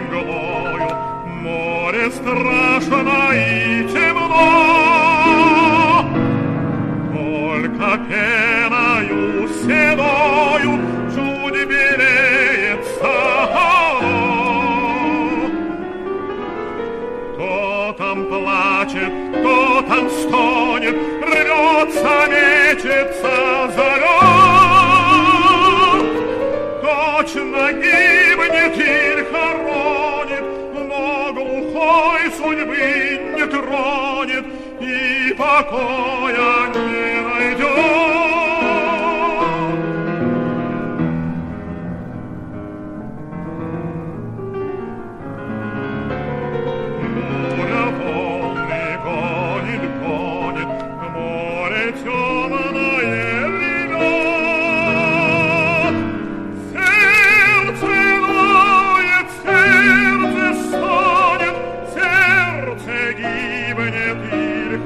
иглою. Море страшно и темно, Только пеною седою чуть белеется То там плачет, то там стонет, Рвется, мечется точно гибнет или хоронит, но глухой судьбы не тронет и покоя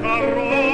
parole.